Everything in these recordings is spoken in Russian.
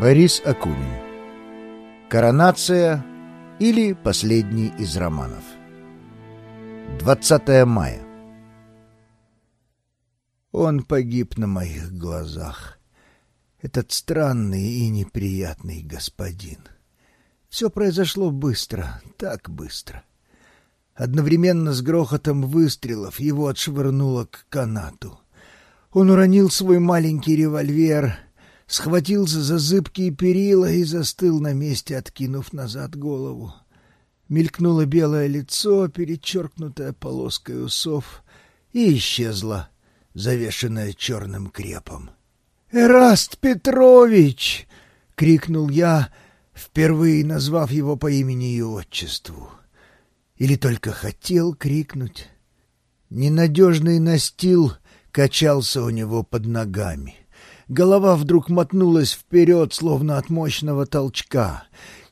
Борис Акунин. Коронация или последний из романов. 20 мая. Он погиб на моих глазах. Этот странный и неприятный господин. Все произошло быстро, так быстро. Одновременно с грохотом выстрелов его отшвырнуло к канату. Он уронил свой маленький револьвер — схватился за зыбкие перила и застыл на месте, откинув назад голову. Мелькнуло белое лицо, перечеркнутое полоской усов, и исчезло, завешенное черным крепом. «Эраст Петрович!» — крикнул я, впервые назвав его по имени и отчеству. Или только хотел крикнуть. Ненадежный настил качался у него под ногами — Голова вдруг мотнулась вперед, словно от мощного толчка.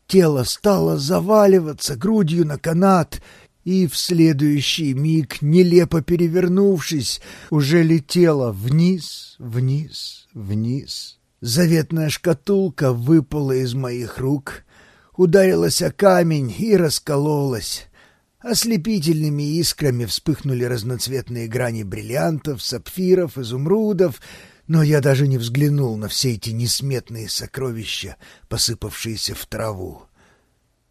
Тело стало заваливаться грудью на канат, и в следующий миг, нелепо перевернувшись, уже летело вниз, вниз, вниз. Заветная шкатулка выпала из моих рук, ударилась о камень и раскололась. Ослепительными искрами вспыхнули разноцветные грани бриллиантов, сапфиров, изумрудов — но я даже не взглянул на все эти несметные сокровища, посыпавшиеся в траву.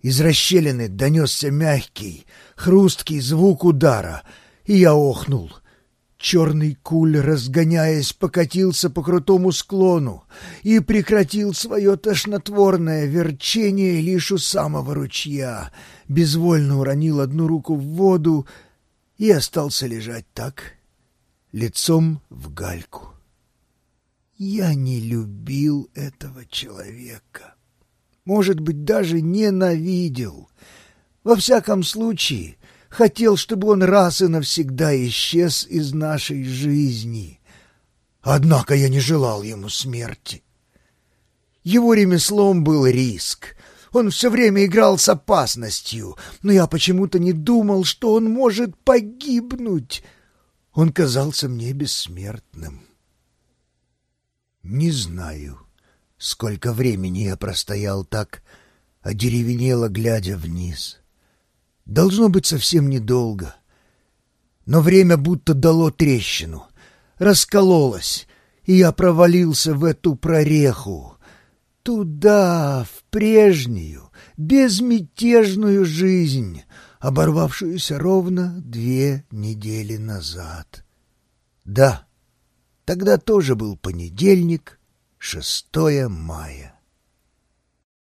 Из расщелины донесся мягкий, хрусткий звук удара, и я охнул. Черный куль, разгоняясь, покатился по крутому склону и прекратил свое тошнотворное верчение лишь у самого ручья, безвольно уронил одну руку в воду и остался лежать так, лицом в гальку. Я не любил этого человека. Может быть, даже ненавидел. Во всяком случае, хотел, чтобы он раз и навсегда исчез из нашей жизни. Однако я не желал ему смерти. Его ремеслом был риск. Он все время играл с опасностью, но я почему-то не думал, что он может погибнуть. Он казался мне бессмертным. Не знаю, сколько времени я простоял так, одеревенело глядя вниз. Должно быть совсем недолго. Но время будто дало трещину, раскололось, и я провалился в эту прореху. Туда, в прежнюю, безмятежную жизнь, оборвавшуюся ровно две недели назад. Да, Тогда тоже был понедельник, 6 мая.